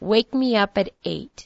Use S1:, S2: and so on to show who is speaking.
S1: Wake me up at eight.